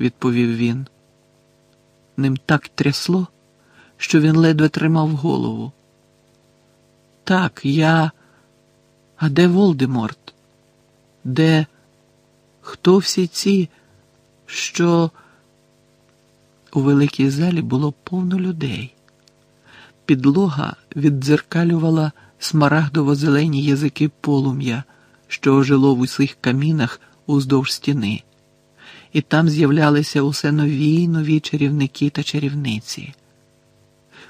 відповів він. Ним так трясло, що він ледве тримав голову. Так, я. А де Волдеморт? Де хто всі ці, що у великій залі було повно людей? Підлога віддзеркалювала смарагдово-зелені язики полум'я, що ожило в усіх камінах уздовж стіни, і там з'являлися усе нові й нові чарівники та чарівниці.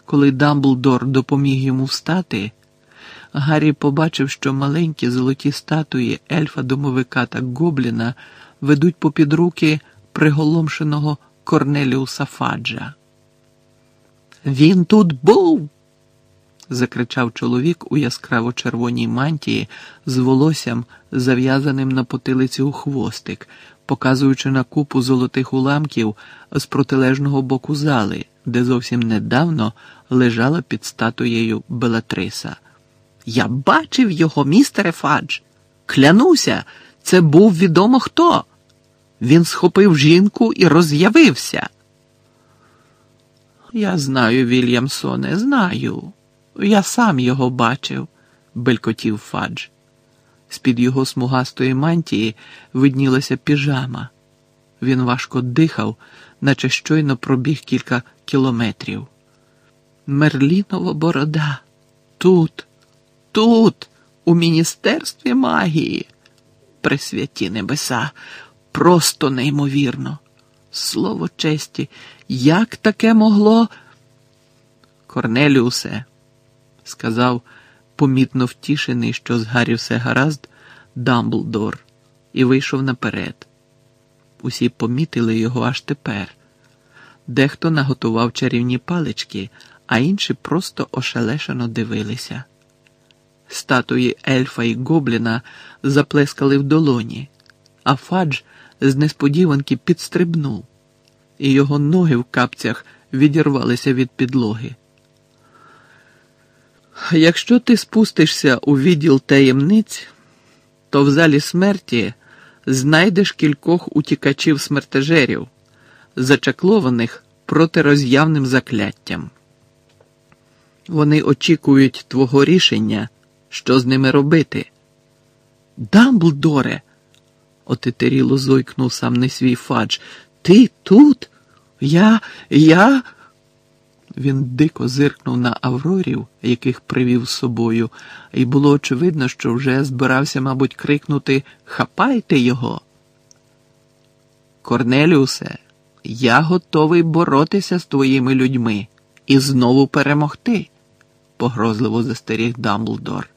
Коли Дамблдор допоміг йому встати, Гаррі побачив, що маленькі золоті статуї ельфа домовика та гобліна ведуть попід руки приголомшеного Корнеліуса Фаджа. Він тут був. закричав чоловік у яскраво червоній мантії з волоссям, зав'язаним на потилиці у хвостик, показуючи на купу золотих уламків з протилежного боку зали, де зовсім недавно лежала під статуєю Белатриса. Я бачив його, містере Фадж. Клянуся, це був відомо хто. Він схопив жінку і роз'явився. Я знаю, Вільямсоне, знаю. Я сам його бачив, белькотів Фадж. З-під його смугастої мантії виднілася піжама. Він важко дихав, наче щойно пробіг кілька кілометрів. Мерлінова борода тут, тут, у міністерстві магії. Пресвяті небеса, просто неймовірно. Слово честі, як таке могло? Корнеліусе, сказав, помітно втішений, що з Гаррі все гаразд, Дамблдор, і вийшов наперед. Усі помітили його аж тепер. Дехто наготував чарівні палички, а інші просто ошелешено дивилися. Статуї ельфа і гобліна заплескали в долоні, а Фадж з несподіванки підстрибнув, і його ноги в капцях відірвалися від підлоги. Якщо ти спустишся у відділ таємниць, то в залі смерті знайдеш кількох утікачів смертежерів, зачаклованих протироз'явним закляттям. Вони очікують твого рішення, що з ними робити. Дамблдоре, отетеріло зойкнув сам не свій фадж. Ти тут? Я, я. Він дико зиркнув на аврорів, яких привів з собою, і було очевидно, що вже збирався, мабуть, крикнути Хапайте його. Корнеліусе, я готовий боротися з твоїми людьми і знову перемогти, погрозливо застеріг Дамблдор.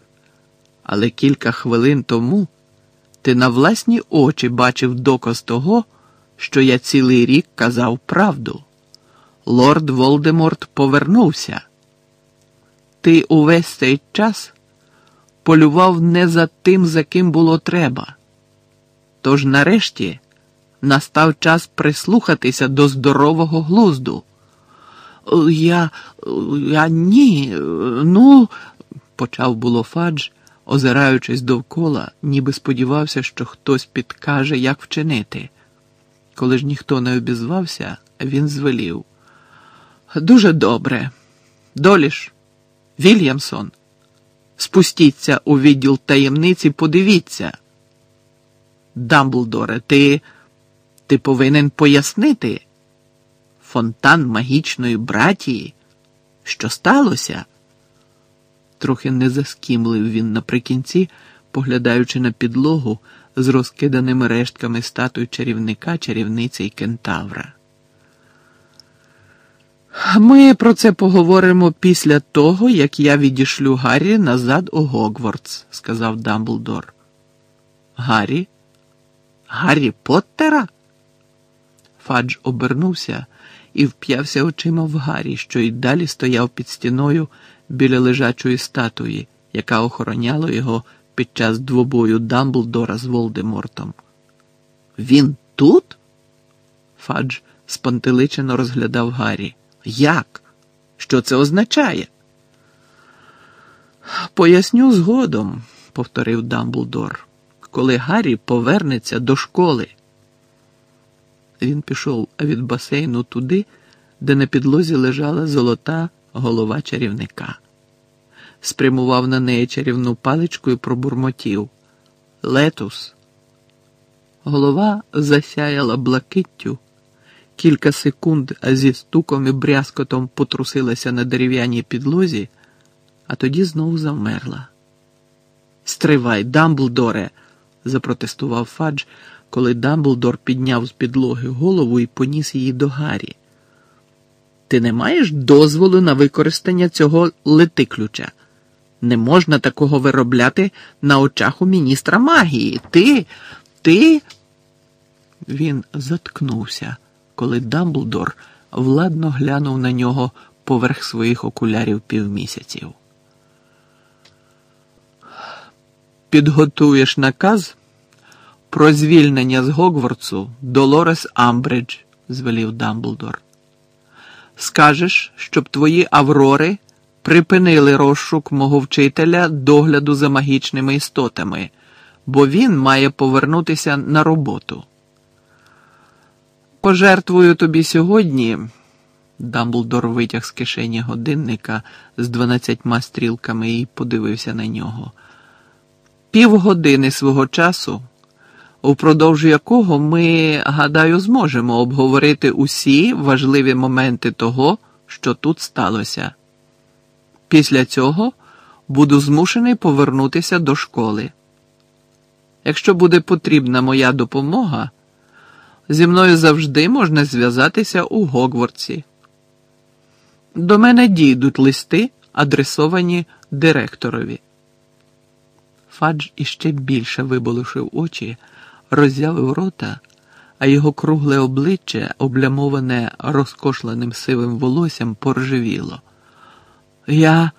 Але кілька хвилин тому ти на власні очі бачив доказ того, що я цілий рік казав правду лорд Волдеморт повернувся. Ти увесь цей час полював не за тим, за ким було треба. Тож нарешті настав час прислухатися до здорового глузду. Я, я ні, ну, почав було Фадж, озираючись довкола, ніби сподівався, що хтось підкаже, як вчинити. Коли ж ніхто не обізвався, він звелів. Дуже добре. Доліш, Вільямсон, спустіться у відділ таємниці, подивіться. Дамблдоре, ти, ти повинен пояснити фонтан магічної братії, що сталося? Трохи не заскімлив він наприкінці, поглядаючи на підлогу з розкиданими рештками статуй чарівника, чарівниці й кентавра. Ми про це поговоримо після того, як я відішлю Гаррі назад у Гогвардс», – сказав Дамблдор. Гаррі? Гаррі Поттера? Фадж обернувся і вп'явся очима в Гаррі, що й далі стояв під стіною біля лежачої статуї, яка охороняла його під час двобою Дамблдора з Волдемортом. Він тут? Фадж спантеличено розглядав Гаррі. Як? Що це означає? Поясню згодом, повторив Дамблдор, коли Гаррі повернеться до школи. Він пішов від басейну туди, де на підлозі лежала золота голова чарівника. Спрямував на неї чарівну паличку і пробурмотів. Летус. Голова засяяла блакиттю. Кілька секунд зі стуком і брязкотом потрусилася на дерев'яній підлозі, а тоді знову завмерла. Стривай, Дамблдоре, запротестував Фадж, коли Дамблдор підняв з підлоги голову і поніс її до Гаррі. Ти не маєш дозволу на використання цього летиключа. Не можна такого виробляти на очах у міністра магії. Ти, ти. Він заткнувся, коли Дамблдор владно глянув на нього поверх своїх окулярів півмісяців. Підготуєш наказ про звільнення з Гогвартсу Долорес Амбридж, звелів Дамблдор. Скажеш, щоб твої аврори припинили розшук мого вчителя догляду за магічними істотами, бо він має повернутися на роботу. Пожертвую тобі сьогодні. Дамблдор витяг з кишені годинника з дванадцятьма стрілками і подивився на нього. Півгодини свого часу, упродовж якого ми, гадаю, зможемо обговорити усі важливі моменти того, що тут сталося. Після цього буду змушений повернутися до школи. Якщо буде потрібна моя допомога, зі мною завжди можна зв'язатися у Гогвартсі. До мене дійдуть листи, адресовані директорові. Фадж іще більше виболошив очі, роззявив рота, а його кругле обличчя, облямоване розкошленим сивим волоссям, поржевіло. Я.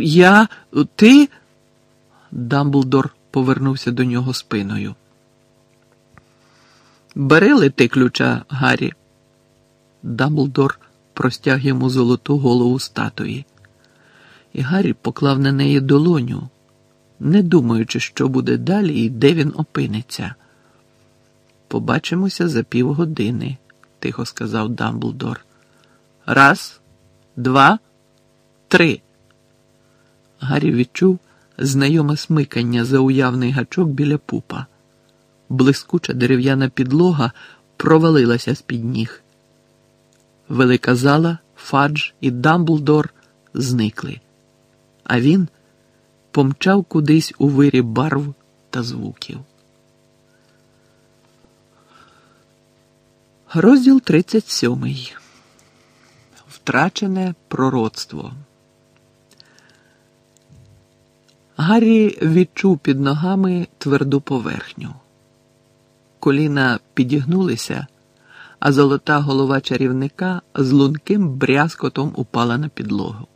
Я. Ти. Дамблдор повернувся до нього спиною. Бери лети ключа, Гаррі. Дамблдор простяг йому золоту голову статуї, і Гаррі поклав на неї долоню, не думаючи, що буде далі і де він опиниться. Побачимося за півгодини, тихо сказав Дамблдор. Раз, два, три. Гаррі відчув знайоме смикання за уявний гачок біля пупа. Блискуча дерев'яна підлога провалилася з-під ніг. Велика зала, Фадж і Дамблдор зникли, а він помчав кудись у вирі барв та звуків. Розділ 37. Втрачене пророцтво. Гаррі відчув під ногами тверду поверхню. Коліна підігнулися, а золота голова чарівника з лунким брязкотом упала на підлогу.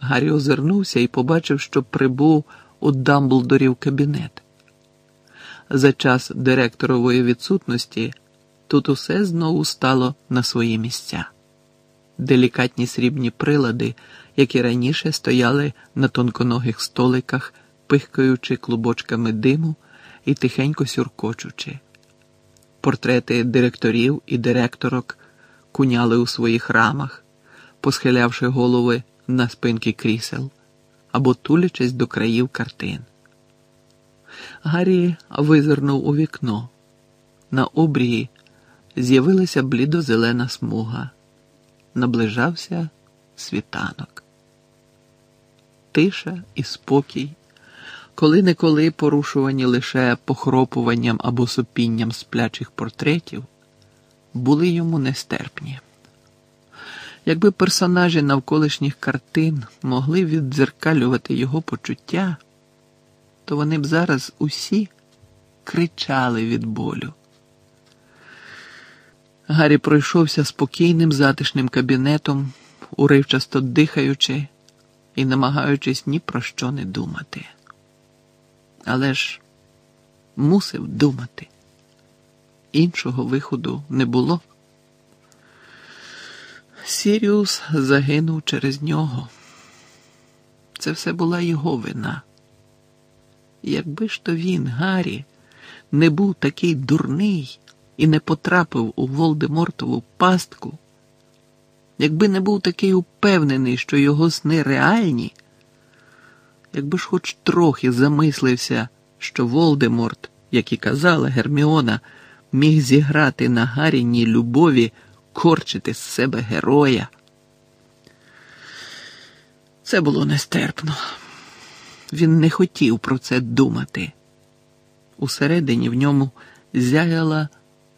Гаррі озирнувся і побачив, що прибув у Дамблдорів кабінет. За час директорової відсутності тут усе знову стало на свої місця. Делікатні срібні прилади, які раніше стояли на тонконогих столиках, пихкаючи клубочками диму і тихенько сюркочучи. Портрети директорів і директорок куняли у своїх рамах, посхилявши голови на спинки крісел або тулячись до країв картин. Гаррі визирнув у вікно. На обрії з'явилася блідо-зелена смуга. Наближався світанок. Тиша і спокій, коли неколи порушувані лише похропуванням або сопінням сплячих портретів, були йому нестерпні. Якби персонажі навколишніх картин могли віддзеркалювати його почуття, то вони б зараз усі кричали від болю. Гаррі пройшовся спокійним затишним кабінетом, уривчасто дихаючи і намагаючись ні про що не думати. Але ж мусив думати. Іншого виходу не було. Сіріус загинув через нього. Це все була його вина. Якби ж то він, Гаррі, не був такий дурний, і не потрапив у Волдемортову пастку, якби не був такий упевнений, що його сни реальні, якби ж хоч трохи замислився, що Волдеморт, як і казала Герміона, міг зіграти на Гаріній любові, корчити з себе героя. Це було нестерпно. Він не хотів про це думати. Усередині в ньому зяяла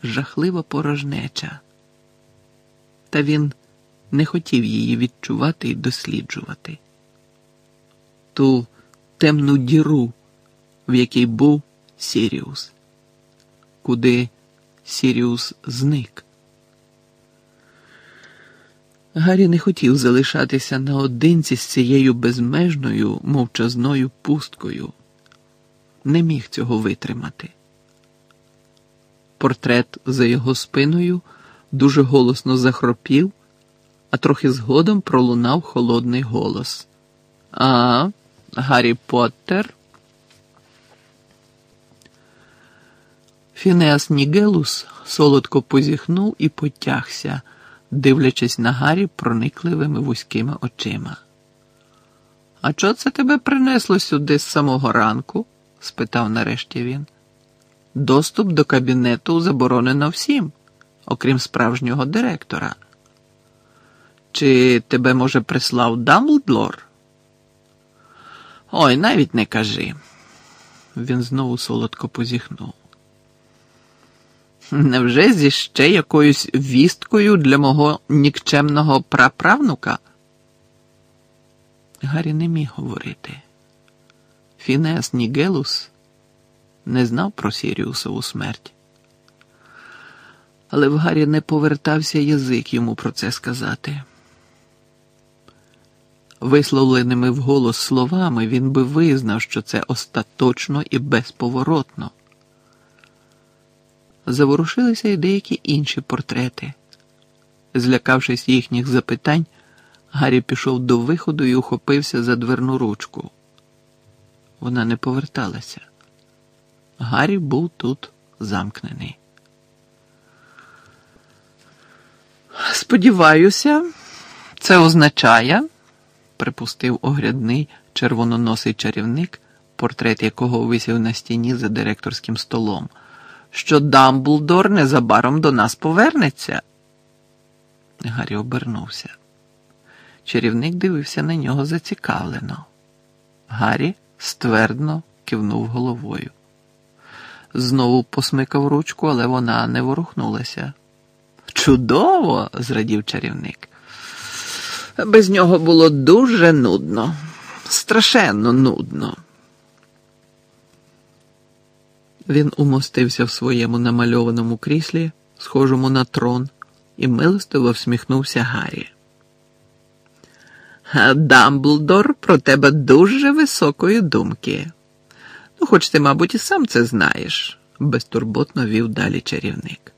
жахлива порожнеча, та він не хотів її відчувати і досліджувати. Ту темну діру, в якій був Сіріус, куди Сіріус зник. Гаррі не хотів залишатися наодинці з цією безмежною мовчазною пусткою, не міг цього витримати. Портрет за його спиною дуже голосно захропів, а трохи згодом пролунав холодний голос. А, Гаррі Поттер? Фінеас Нігелус солодко позіхнув і потягся, дивлячись на Гаррі проникливими вузькими очима. А чого це тебе принесло сюди з самого ранку? спитав нарешті він. Доступ до кабінету заборонено всім, окрім справжнього директора. Чи тебе, може, прислав Дамблдор? Ой, навіть не кажи. Він знову солодко позіхнув. Невже зі ще якоюсь вісткою для мого нікчемного праправнука? Гаррі не міг говорити. Фінеас Нігелус не знав про Сіріусову смерть. Але в Гаррі не повертався язик йому про це сказати. Висловленими вголос словами він би визнав, що це остаточно і безповоротно. Заворушилися й деякі інші портрети. Злякавшись їхніх запитань, Гаррі пішов до виходу і ухопився за дверну ручку. Вона не поверталася. Гаррі був тут замкнений. Сподіваюся, це означає, припустив огрядний червононосий чарівник, портрет якого висів на стіні за директорським столом, що Дамблдор незабаром до нас повернеться. Гаррі обернувся. Чарівник дивився на нього зацікавлено. Гаррі ствердно кивнув головою. Знову посмикав ручку, але вона не ворухнулася. Чудово! зрадів чарівник. Без нього було дуже нудно, страшенно нудно. Він умостився в своєму намальованому кріслі, схожому на трон, і милостиво всміхнувся Гаррі. Дамблдор про тебе дуже високої думки. Ну, хоч ти, мабуть, і сам це знаєш, безтурботно вів далі чарівник.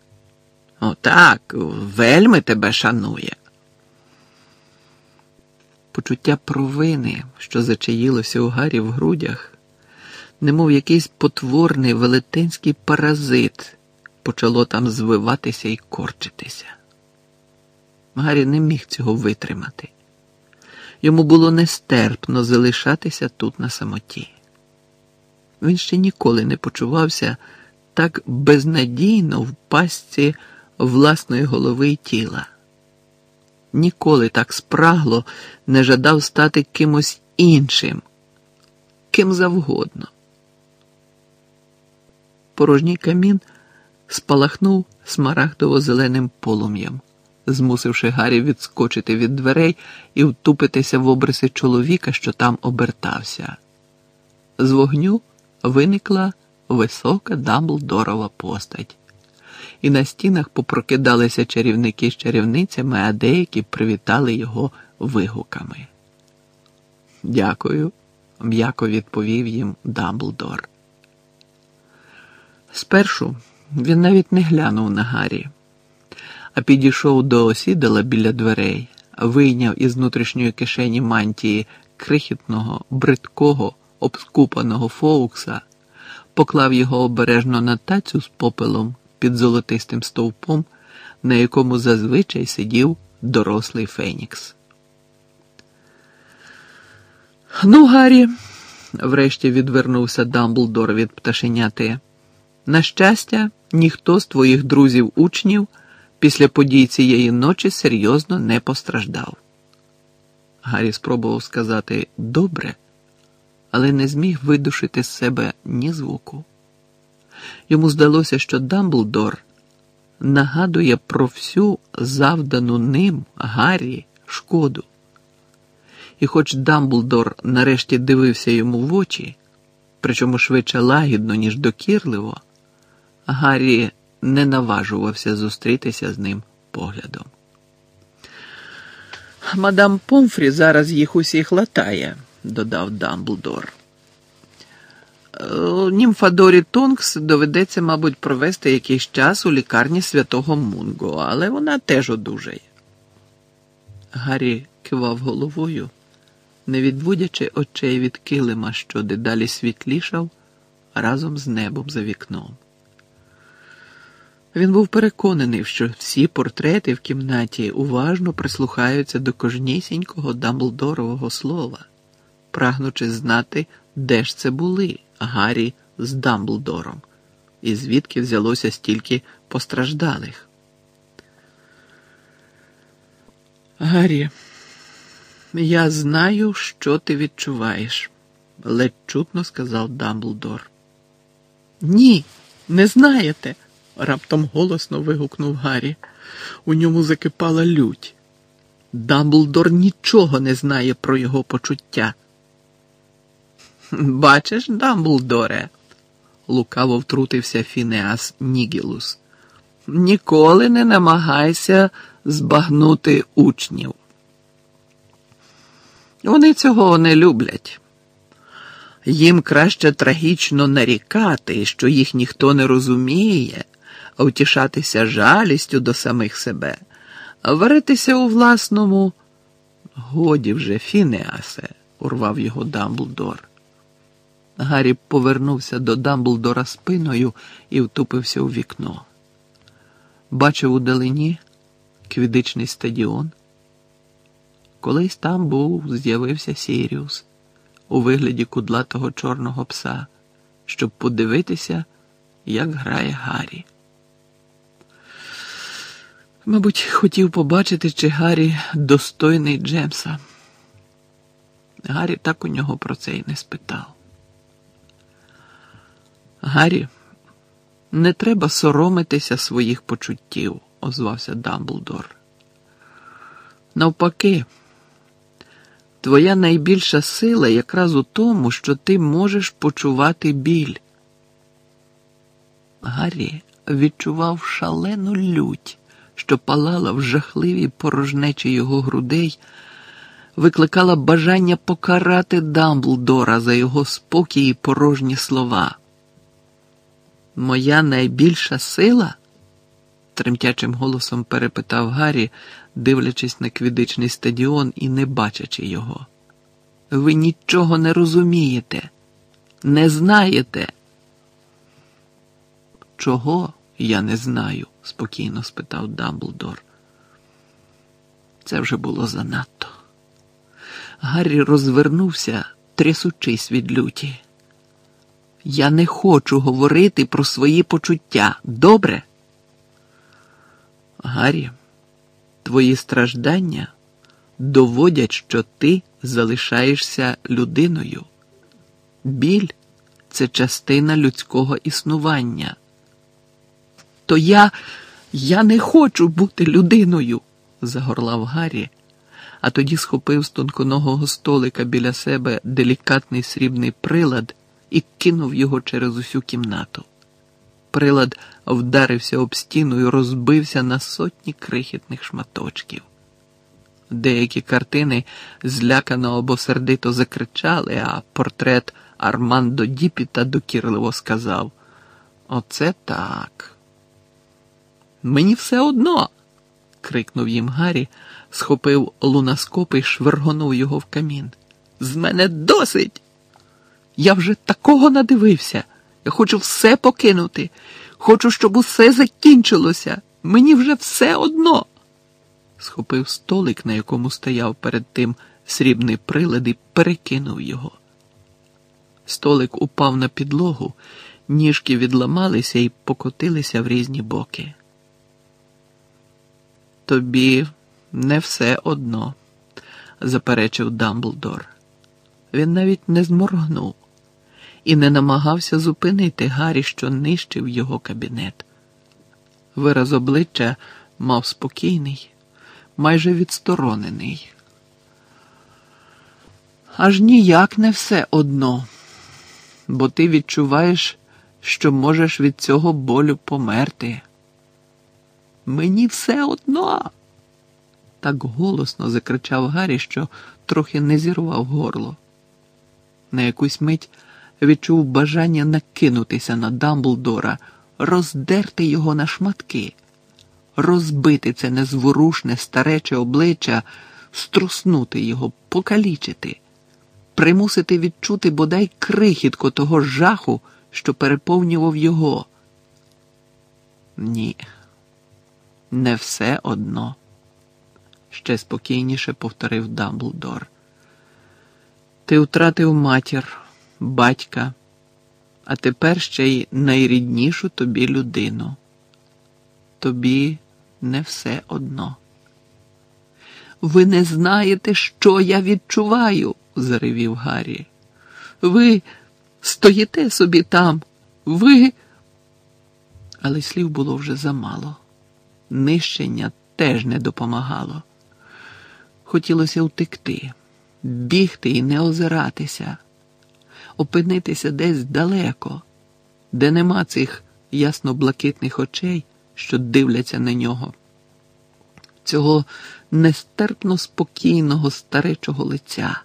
Отак, вельми тебе шанує. Почуття провини, що зачаїлося у Гаррі в грудях, немов якийсь потворний велетенський паразит, почало там звиватися і корчитися. Гаррі не міг цього витримати. Йому було нестерпно залишатися тут на самоті. Він ще ніколи не почувався так безнадійно в пастці власної голови і тіла. Ніколи так спрагло не жадав стати кимось іншим, ким завгодно. Порожній камін спалахнув смарагдово-зеленим полум'ям змусивши Гаррі відскочити від дверей і втупитися в обриси чоловіка, що там обертався. З вогню виникла висока Дамблдорова постать, і на стінах попрокидалися чарівники з чарівницями, а деякі привітали його вигуками. Дякую, м'яко відповів їм Дамблдор. Спершу він навіть не глянув на Гаррі а підійшов до осідала біля дверей, вийняв із внутрішньої кишені мантії крихітного, бридкого, обскупаного фоукса, поклав його обережно на тацю з попелом під золотистим стовпом, на якому зазвичай сидів дорослий Фенікс. Ну, Гаррі, врешті відвернувся Дамблдор від пташеняти. На щастя, ніхто з твоїх друзів-учнів після подій цієї ночі серйозно не постраждав. Гаррі спробував сказати добре, але не зміг видушити з себе ні звуку. Йому здалося, що Дамблдор нагадує про всю завдану ним Гаррі шкоду. І хоч Дамблдор нарешті дивився йому в очі, причому швидше лагідно, ніж докірливо, Гаррі не наважувався зустрітися з ним поглядом. Мадам Помфрі зараз їх усіх латає, додав Дамблдор. «Е, Німфадорі Тонкс доведеться, мабуть, провести якийсь час у лікарні святого Мунго, але вона теж одужає. Гаррі кивав головою, не відводячи очей від килима, що дедалі світлішав разом з небом за вікном. Він був переконаний, що всі портрети в кімнаті уважно прислухаються до кожнісінького Дамблдорового слова, прагнучи знати, де ж це були Гаррі з Дамблдором, і звідки взялося стільки постраждалих. Гаррі, я знаю, що ти відчуваєш, ледь чутно сказав Дамблдор. Ні, не знаєте раптом голосно вигукнув Гаррі. У ньому закипала лють. Дамблдор нічого не знає про його почуття. Бачиш, Дамблдоре, лукаво втрутився Фінеас Нігілус. Ніколи не намагайся збагнути учнів. Вони цього не люблять. Їм краще трагічно нарікати, що їх ніхто не розуміє, втішатися жалістю до самих себе, варитися у власному. Годі вже, Фінеасе, урвав його Дамблдор. Гаррі повернувся до Дамблдора спиною і втупився у вікно. Бачив у далині квідичний стадіон. Колись там був, з'явився Сіріус у вигляді кудлатого чорного пса, щоб подивитися, як грає Гаррі. Мабуть, хотів побачити, чи Гаррі достойний Джемса. Гаррі так у нього про це й не спитав. Гаррі, не треба соромитися своїх почуттів, озвався Дамблдор. Навпаки, твоя найбільша сила якраз у тому, що ти можеш почувати біль. Гаррі відчував шалену лють що палала в жахливій порожнечі його грудей, викликала бажання покарати Дамблдора за його спокій і порожні слова. Моя найбільша сила? тремтячим голосом перепитав Гаррі, дивлячись на квідичний стадіон і не бачачи його. Ви нічого не розумієте, не знаєте. Чого? Я не знаю, спокійно спитав Дамблдор. Це вже було занадто. Гаррі розвернувся, трясучись від люті. Я не хочу говорити про свої почуття. Добре? Гаррі, твої страждання доводять, що ти залишаєшся людиною. Біль це частина людського існування то я я не хочу бути людиною, загорлав Гаррі, а тоді схопив з тонконогого столика біля себе делікатний срібний прилад і кинув його через усю кімнату. Прилад вдарився об стіну і розбився на сотні крихітних шматочків. Деякі картини злякано або сердито закричали, а портрет Армандо Діпіта докірливо сказав: Оце так. Мені все одно. крикнув їм Гаррі, схопив лунаскоп і швергонув його в камін. З мене досить. Я вже такого надивився. Я хочу все покинути. Хочу, щоб усе закінчилося. Мені вже все одно. Схопив столик, на якому стояв перед тим срібний прилад, і перекинув його. Столик упав на підлогу, ніжки відламалися і покотилися в різні боки. Тобі не все одно, заперечив Дамблдор. Він навіть не зморгнув і не намагався зупинити Гаррі, що нищив його кабінет. Вираз обличчя мав спокійний, майже відсторонений. Аж ніяк не все одно, бо ти відчуваєш, що можеш від цього болю померти. Мені все одно. Так голосно закричав Гаррі, що трохи не зірвав горло. На якусь мить відчув бажання накинутися на Дамблдора, роздерти його на шматки, розбити це незворушне старече обличчя, струснути його, покалічити, примусити відчути бодай крихітко того жаху, що переповнював його. Ні, не все одно, ще спокійніше повторив Дамблдор. Ти втратив матір, батька, а тепер ще й найріднішу тобі людину. Тобі не все одно. Ви не знаєте, що я відчуваю, заревів Гаррі. Ви стоїте собі там, ви. Але слів було вже замало. Нищення теж не допомагало. Хотілося втекти бігти і не озиратися, опинитися десь далеко, де нема цих ясно-блакитних очей, що дивляться на нього, цього нестерпно спокійного старечого лиця.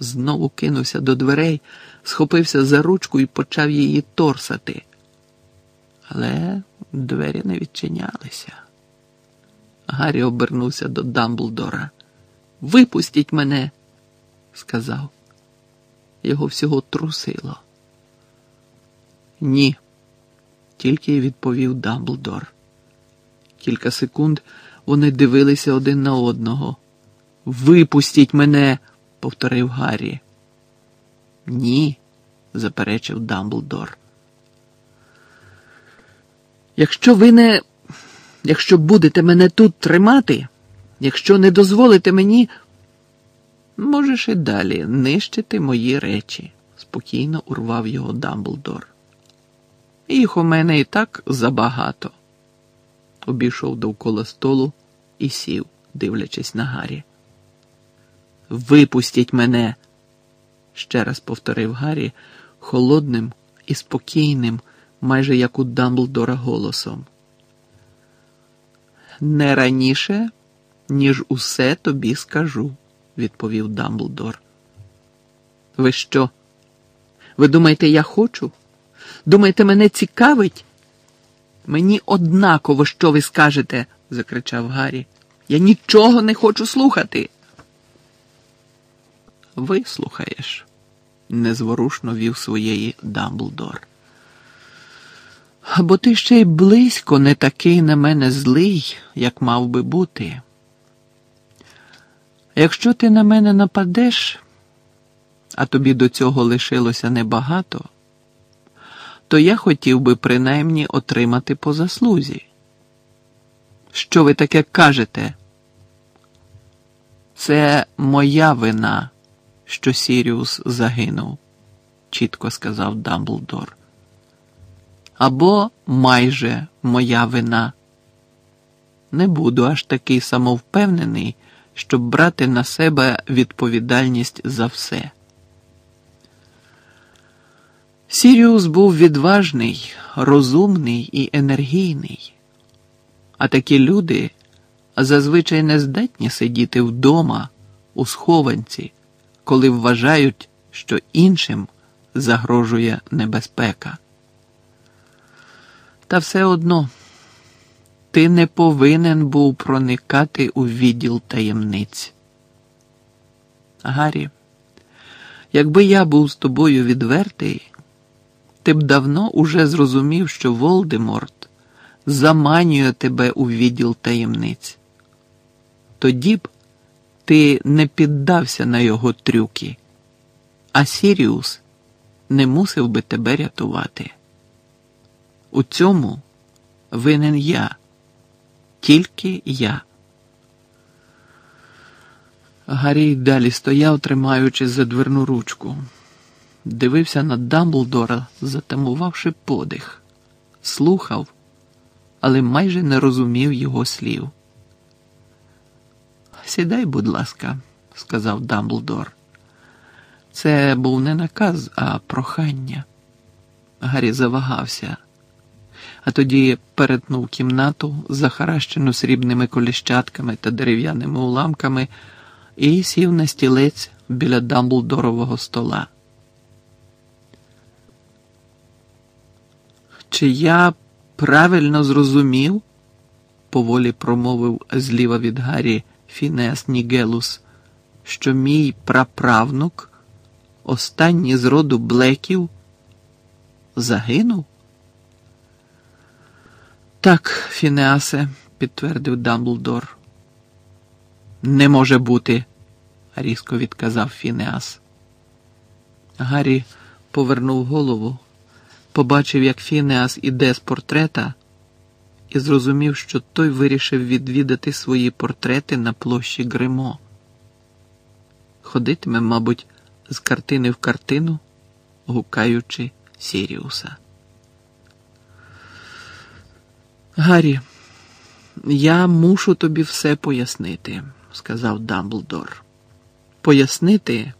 Знову кинувся до дверей, схопився за ручку і почав її торсати. Але двері не відчинялися. Гаррі обернувся до Дамблдора. Випустіть мене, сказав. Його всього трусило. Ні, тільки відповів Дамблдор. Кілька секунд вони дивилися один на одного. Випустіть мене, повторив Гаррі. Ні, заперечив Дамблдор. Якщо ви не. Якщо будете мене тут тримати. Якщо не дозволите мені, можеш і далі нищити мої речі, спокійно урвав його Дамблдор. Їх у мене і так забагато. Обійшов довкола столу і сів, дивлячись на Гаррі. Випустіть мене, ще раз повторив Гаррі холодним і спокійним, майже як у Дамблдора голосом. Не раніше ніж усе тобі скажу, відповів Дамблдор. Ви що? Ви думаєте, я хочу? Думаєте, мене цікавить? Мені однаково, що ви скажете, закричав Гаррі. Я нічого не хочу слухати. Вислухаєш, незворушно вів своєї Дамблдор. Бо ти ще й близько не такий на мене злий, як мав би бути. Якщо ти на мене нападеш, а тобі до цього лишилося небагато, то я хотів би принаймні отримати по заслузі. Що ви таке кажете? Це моя вина, що Сіріус загинув, чітко сказав Дамблдор. Або майже моя вина. Не буду аж такий самовпевнений щоб брати на себе відповідальність за все. Сіріус був відважний, розумний і енергійний, а такі люди зазвичай не здатні сидіти вдома у схованці, коли вважають, що іншим загрожує небезпека. Та все одно. Ти не повинен був проникати у відділ таємниць. Гаррі, якби я був з тобою відвертий, ти б давно уже зрозумів, що Волдеморт заманює тебе у відділ таємниць. Тоді б ти не піддався на його трюки, а Сіріус не мусив би тебе рятувати. У цьому винен я, тільки я. Гаррі далі стояв, тримаючись за дверну ручку, дивився на Дамблдора, затамувавши подих, слухав, але майже не розумів його слів. Сідай, будь ласка, сказав Дамблдор. Це був не наказ, а прохання. Гаррі завагався, а тоді перетнув кімнату, захаращену срібними коліщатками та дерев'яними уламками, і сів на стілець біля Дамблдорового стола. Чи я правильно зрозумів? поволі промовив зліва від Гаррі Фінес Нігелус, що мій праправнук, останній з роду блеків, загинув? Так, Фінеасе, підтвердив Дамблдор. Не може бути, різко відказав Фінеас. Гаррі повернув голову, побачив, як Фінеас іде з портрета, і зрозумів, що той вирішив відвідати свої портрети на площі Гримо. Ходитиме, мабуть, з картини в картину, гукаючи Сіріуса. Гаррі, я мушу тобі все пояснити, сказав Дамблдор. Пояснити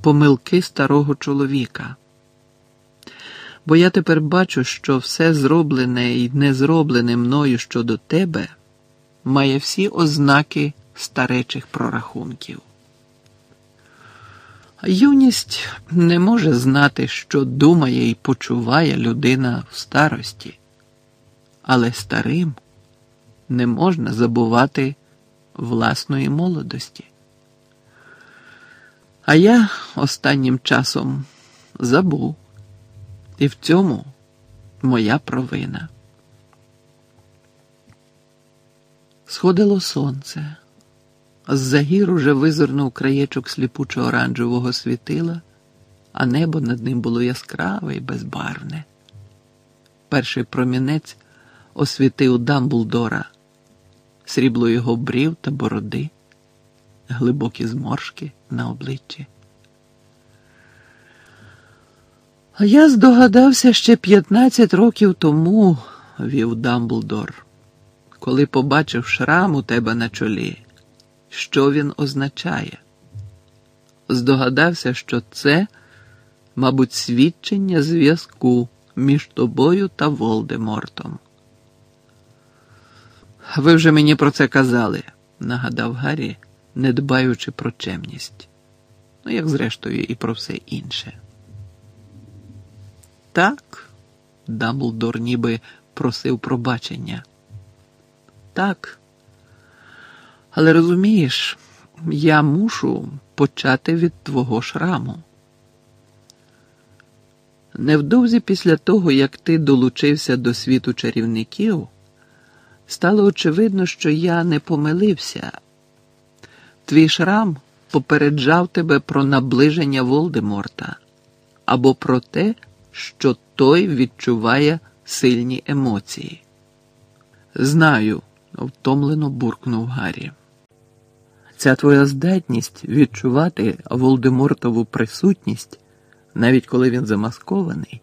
помилки старого чоловіка. Бо я тепер бачу, що все зроблене і не зроблене мною щодо тебе має всі ознаки старечих прорахунків. Юність не може знати, що думає і почуває людина в старості, але старим не можна забувати власної молодості. А я останнім часом забув, і в цьому моя провина. Сходило сонце. З-за гір уже визирнув краєчок сліпучо оранжевого світила, а небо над ним було яскраве і безбарвне. Перший промінець освітив Дамблдора, срібло його брів та бороди, глибокі зморшки на обличчі. А я здогадався ще 15 років тому, вів Дамблдор, коли побачив шрам у тебе на чолі що він означає. Здогадався, що це, мабуть, свідчення зв'язку між тобою та Волдемортом. Ви вже мені про це казали, нагадав Гаррі, не дбаючи про чемність. Ну, як зрештою, і про все інше. Так, Дамблдор ніби просив пробачення. Так. Але розумієш, я мушу почати від твого шраму. Невдовзі після того, як ти долучився до світу чарівників, стало очевидно, що я не помилився. Твій шрам попереджав тебе про наближення Волдеморта або про те, що той відчуває сильні емоції. Знаю, втомлено буркнув Гаррі. Ця твоя здатність відчувати Волдемортову присутність, навіть коли він замаскований,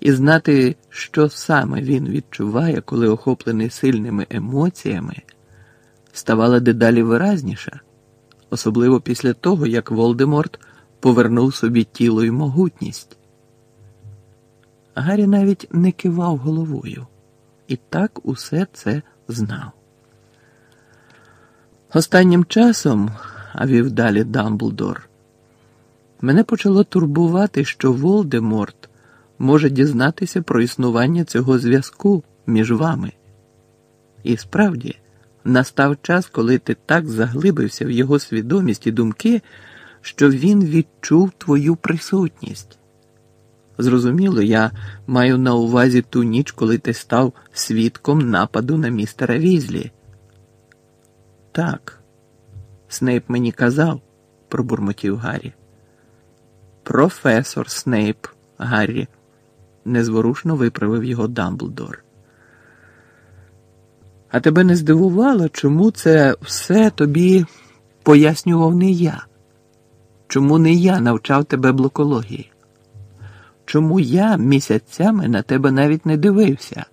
і знати, що саме він відчуває, коли охоплений сильними емоціями, ставала дедалі виразніша, особливо після того, як Волдеморт повернув собі тіло і могутність. Гаррі навіть не кивав головою, і так усе це знав. Останнім часом, а вів далі Дамблдор, мене почало турбувати, що Волдеморт може дізнатися про існування цього зв'язку між вами. І справді, настав час, коли ти так заглибився в його свідомість і думки, що він відчув твою присутність. Зрозуміло, я маю на увазі ту ніч, коли ти став свідком нападу на містера Візлі. Так, Снейп мені казав, пробурмотів Гаррі. Професор Снейп, Гаррі, незворушно виправив його Дамблдор. А тебе не здивувало, чому це все тобі пояснював не я? Чому не я навчав тебе блокології? Чому я місяцями на тебе навіть не дивився?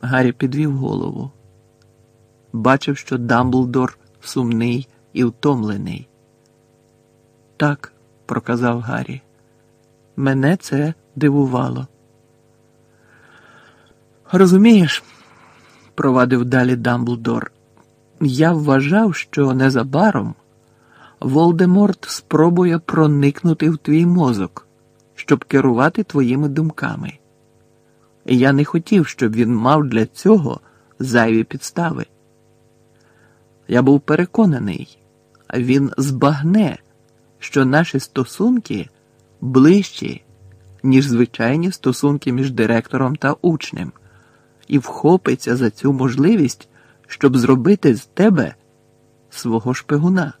Гаррі підвів голову. Бачив, що Дамблдор сумний і втомлений. Так, проказав Гаррі, мене це дивувало. Розумієш, провадив далі Дамблдор, я вважав, що незабаром Волдеморт спробує проникнути в твій мозок, щоб керувати твоїми думками. Я не хотів, щоб він мав для цього зайві підстави. Я був переконаний, він збагне, що наші стосунки ближчі, ніж звичайні стосунки між директором та учнем, і вхопиться за цю можливість, щоб зробити з тебе свого шпигуна.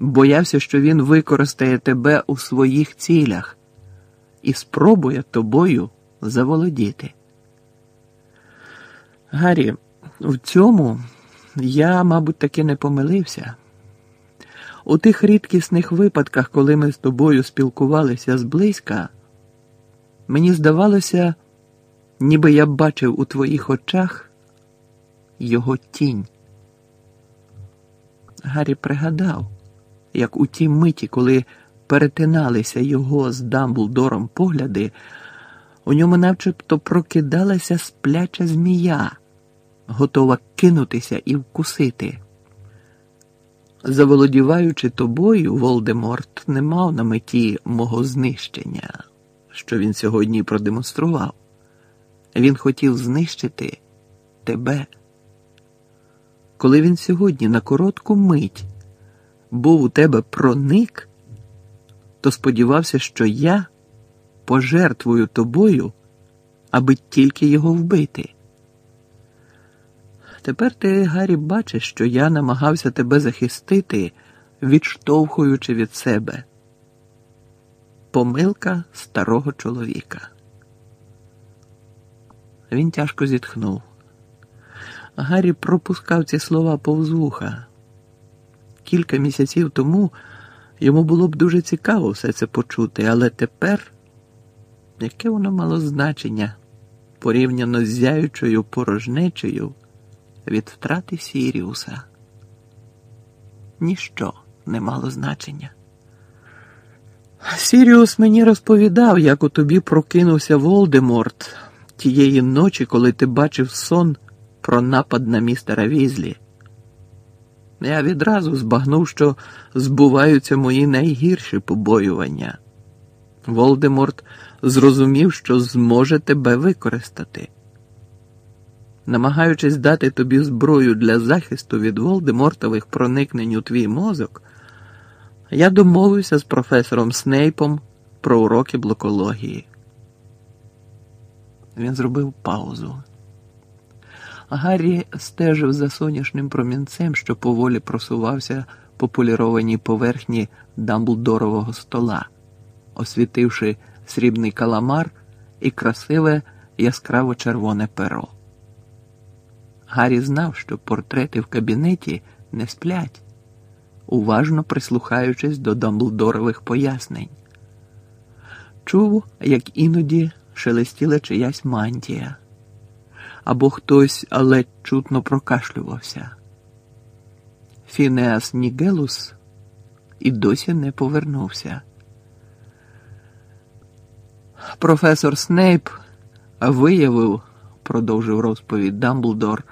Боявся, що він використає тебе у своїх цілях і спробує тобою заволодіти. Гаррі, в цьому я, мабуть, таки не помилився. У тих рідкісних випадках, коли ми з тобою спілкувалися зблизька, мені здавалося, ніби я бачив у твоїх очах його тінь. Гаррі пригадав, як у тій миті, коли перетиналися його з Дамблдором погляди, у ньому начебто прокидалася спляча змія, готова кинутися і вкусити. Заволодіваючи тобою, Волдеморт не мав на меті мого знищення, що він сьогодні продемонстрував. Він хотів знищити тебе. Коли він сьогодні на коротку мить був у тебе проник, то сподівався, що я пожертвую тобою, аби тільки його вбити. Тепер ти, Гаррі, бачиш, що я намагався тебе захистити, відштовхуючи від себе. Помилка старого чоловіка. Він тяжко зітхнув. Гаррі пропускав ці слова повз вуха. Кілька місяців тому йому було б дуже цікаво все це почути, але тепер яке воно мало значення порівняно з зяючою порожнечею від втрати Сіріуса? Ніщо не мало значення. Сіріус мені розповідав, як у тобі прокинувся Волдеморт тієї ночі, коли ти бачив сон про напад на містера Візлі. Я відразу збагнув, що збуваються мої найгірші побоювання. Волдеморт зрозумів, що зможе тебе використати. Намагаючись дати тобі зброю для захисту від Волдемортових проникнень у твій мозок, я домовився з професором Снейпом про уроки блокології. Він зробив паузу. Гаррі стежив за сонячним промінцем, що поволі просувався по полірованій поверхні Дамблдорового стола, освітивши срібний каламар і красиве яскраво червоне перо. Гаррі знав, що портрети в кабінеті не сплять, уважно прислухаючись до Дамблдорових пояснень. Чув, як іноді шелестіла чиясь мантія або хтось ледь чутно прокашлювався. Фінеас Нігелус і досі не повернувся. Професор Снейп виявив, продовжив розповідь Дамблдор,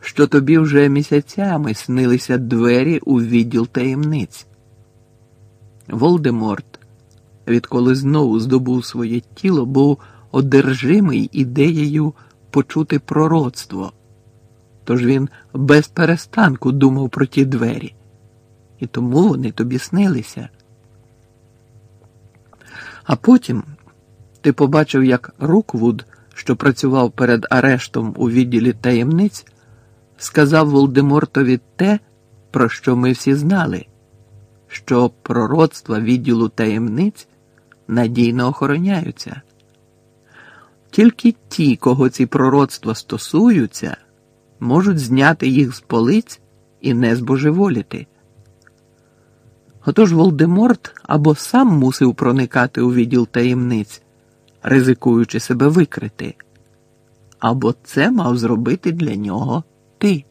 що тобі вже місяцями снилися двері у відділ таємниць. Волдеморт, відколи знову здобув своє тіло, був одержимий ідеєю почути пророцтво. Тож він без перестанку думав про ті двері, і тому вони тобі снилися. А потім ти побачив, як Руквуд, що працював перед арештом у відділі таємниць, сказав Волдемортові те, про що ми всі знали, що пророцтва відділу таємниць надійно охороняються. Тільки ті, кого ці пророцтва стосуються, можуть зняти їх з полиць і не збожеволіти. Отож Волдеморт або сам мусив проникати у відділ таємниць, ризикуючи себе викрити, або це мав зробити для нього ти.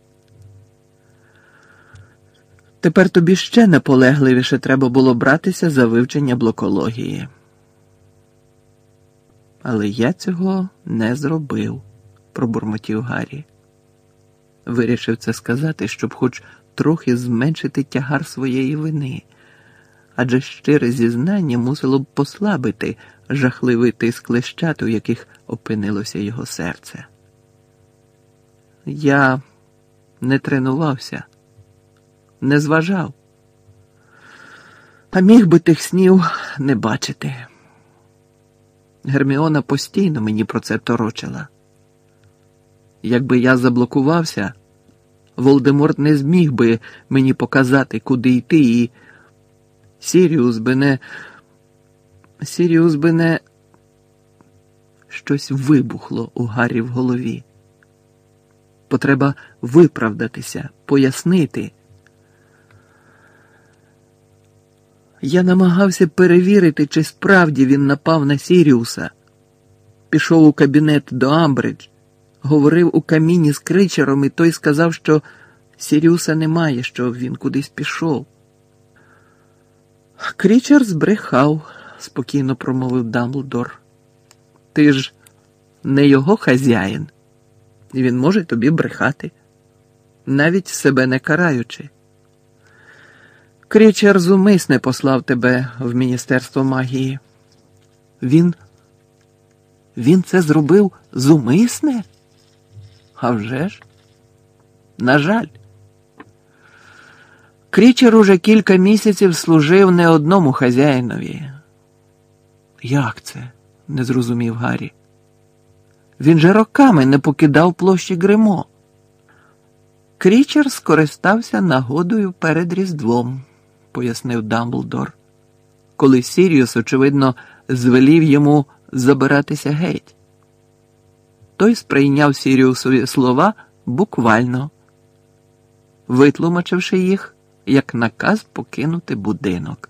Тепер тобі ще наполегливіше треба було братися за вивчення блокології. Але я цього не зробив, пробурмотів Гаррі. Вирішив це сказати, щоб хоч трохи зменшити тягар своєї вини, адже щире зізнання мусило б послабити жахливий тиск лещат, у яких опинилося його серце. Я не тренувався, не зважав, а міг би тих снів не бачити. Герміона постійно мені про це торочила. Якби я заблокувався, Волдеморт не зміг би мені показати, куди йти, і Сіріус би не. Сіріус би не. Щось вибухло у Гаррі в голові. Потреба виправдатися, пояснити. Я намагався перевірити, чи справді він напав на Сіріуса. Пішов у кабінет до Амбридж, говорив у каміні з кричером, і той сказав, що Сіріуса немає, що він кудись пішов. Крічер збрехав, спокійно промовив Дамблдор. Ти ж не його хазяїн, і він може тобі брехати, навіть себе не караючи. Крічер зумисне послав тебе в Міністерство магії. Він Він це зробив зумисне? А вже ж? На жаль. Крічер уже кілька місяців служив не одному хазяїнові. Як це? не зрозумів Гаррі. Він же роками не покидав площі Гримо. Крічер скористався нагодою перед Різдвом пояснив Дамблдор, коли Сіріус, очевидно, звелів йому забиратися геть. Той сприйняв Сіріусові слова буквально, витлумачивши їх як наказ покинути будинок.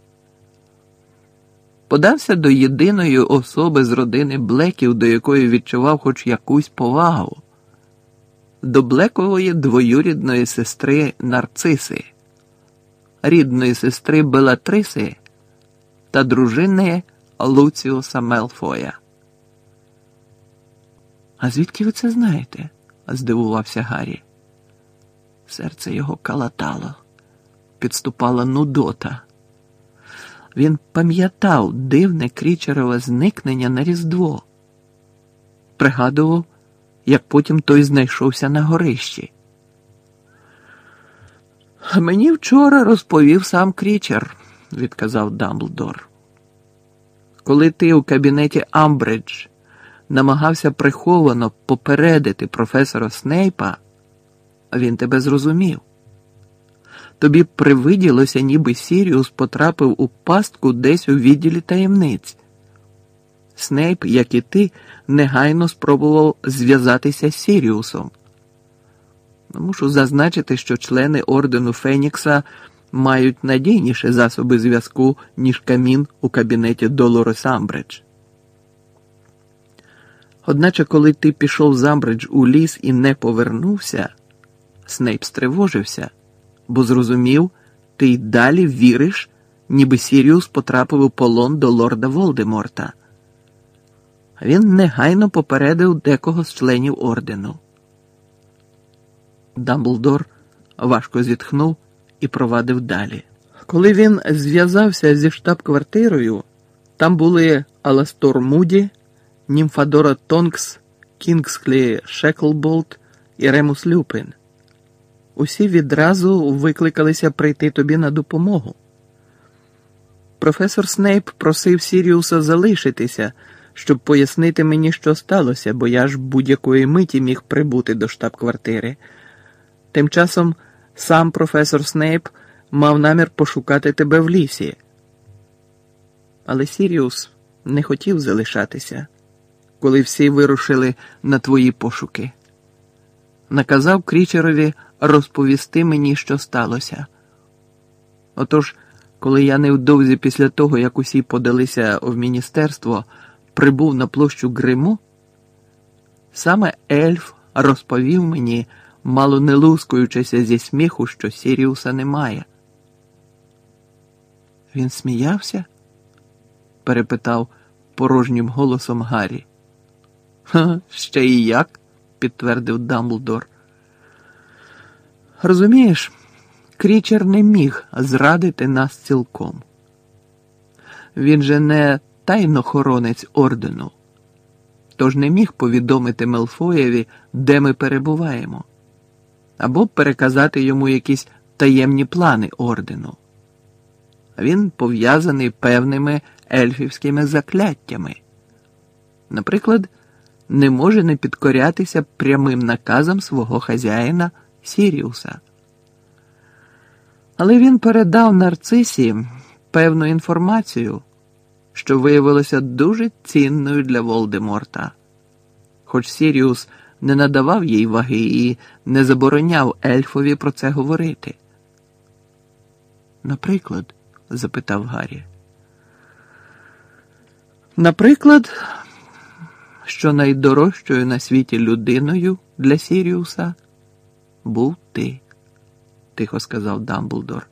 Подався до єдиної особи з родини Блеків, до якої відчував хоч якусь повагу, до Блекової двоюрідної сестри Нарциси рідної сестри Белатриси та дружини Луціуса Мелфоя. А звідки ви це знаєте? здивувався Гаррі. Серце його калатало, підступала Нудота. Він пам'ятав дивне крічерове зникнення на Різдво, пригадував, як потім той знайшовся на горищі. Мені вчора розповів сам крічер, відказав Дамблдор. Коли ти у кабінеті Амбридж намагався приховано попередити професора Снейпа, він тебе зрозумів. Тобі привиділося, ніби Сіріус потрапив у пастку десь у відділі таємниць. Снейп, як і ти, негайно спробував зв'язатися з Сіріусом. Мушу зазначити, що члени ордену Фенікса мають надійніші засоби зв'язку, ніж камін у кабінеті Долорес Амбридж. Одначе, коли ти пішов з Амбридж у ліс і не повернувся, Снейп стривожився, бо зрозумів, ти й далі віриш, ніби Сіріус потрапив у полон до лорда Волдеморта. Він негайно попередив декого з членів ордену. Дамблдор важко зітхнув і провадив далі. Коли він зв'язався зі штаб-квартирою, там були Аластор Муді, Німфадора Тонкс, Кінгсклі Шеклболт і Ремус Люпин. Усі відразу викликалися прийти тобі на допомогу. Професор Снейп просив Сіріуса залишитися, щоб пояснити мені, що сталося, бо я ж будь-якої миті міг прибути до штаб-квартири. Тим часом сам професор Снейп мав намір пошукати тебе в лісі. Але Сіріус не хотів залишатися, коли всі вирушили на твої пошуки. Наказав Крічерові розповісти мені, що сталося. Отож, коли я невдовзі після того, як усі подалися в міністерство, прибув на площу Гриму, саме ельф розповів мені, мало не лускаючися зі сміху, що Сіріуса немає. Він сміявся? перепитав порожнім голосом Гаррі. «Ха, Ще і як, підтвердив Дамблдор. Розумієш, Крічер не міг зрадити нас цілком. Він же не тайнохоронець ордену, тож не міг повідомити Мелфоєві, де ми перебуваємо, або переказати йому якісь таємні плани ордену. Він пов'язаний певними ельфівськими закляттями. Наприклад, не може не підкорятися прямим наказам свого хазяїна Сіріуса. Але він передав нарцисі певну інформацію, що виявилося дуже цінною для Волдеморта. Хоч Сіріус не надавав їй ваги і не забороняв ельфові про це говорити. Наприклад, запитав Гаррі. Наприклад, що найдорожчою на світі людиною для Сіріуса був ти, тихо сказав Дамблдор.